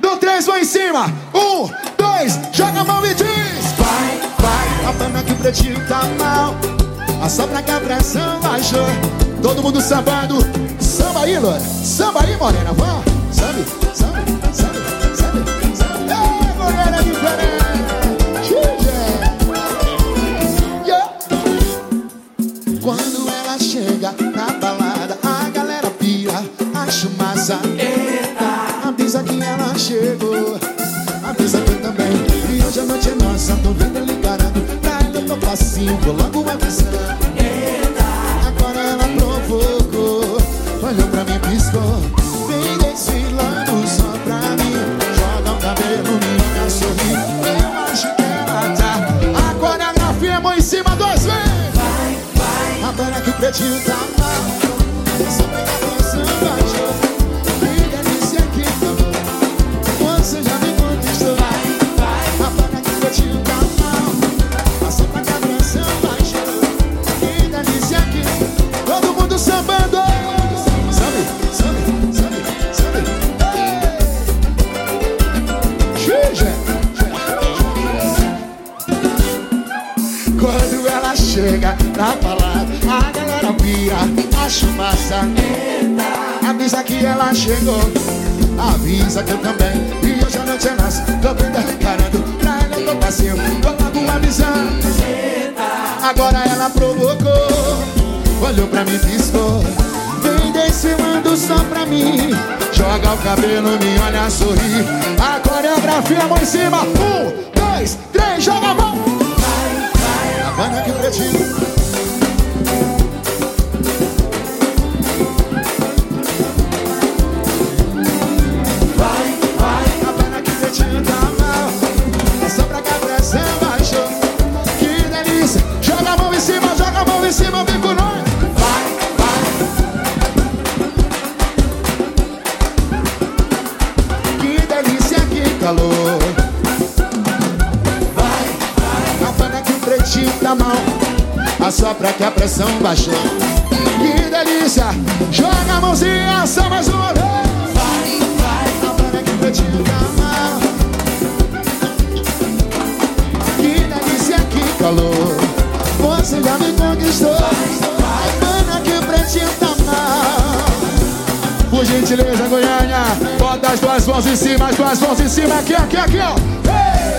Do três, vai em cima. Um, dois, joga a mão e diz. Vai, vai. A pena que o pretinho tá mal. A sobra que a pressão baixou. Todo mundo sambando. Samba aí, Loura. Samba aí, morena. Vamos. Sabe, sabe, sabe, sabe, sabe. Ei, morena diferente. Yeah. Quando ela chega na balada, a galera pira. Acho massa. Eita. Avisa que ela chegou. Avisa eu também. E hoje a noite é nossa. Tô vendo ele. Pra ela eu tô facinho. Vou logo avisando. Agora ela provocou Olhou pra mim, piscou Vem desfilando só pra mim Joga o cabelo, minha sorri Eu acho que ela tá A coreografia é em cima, dois, vem Vai, vai Agora que o pretinho tá mal Só pega Quando ela chega na balada A galera pira, acho massa. Avisa que ela chegou. Avisa que eu também. E hoje a noite é nossa Tô vendo ela encarando Pra ela eu tô passeio. Vou logo avisando. Agora ela provocou. Olhou pra mim e piscou. Vem desfilando só pra mim. Joga o cabelo, me olha sorrir. A coreografia, mão em cima. Um, dois, três, joga a mão calor. Vai, vai. A banda que o pretinho tá mal. Assopra que a pressão baixou Que delícia. Joga a mãozinha só mais uma vez. Vai, vai. A banda que o pretinho tá mal. Que delícia, que calor. Você já me conquistou. A banda que o pretinho tá mal Por gentileza, Goiânia Bota as duas mãos em cima As duas mãos em cima Aqui, aqui, aqui, ó Ei!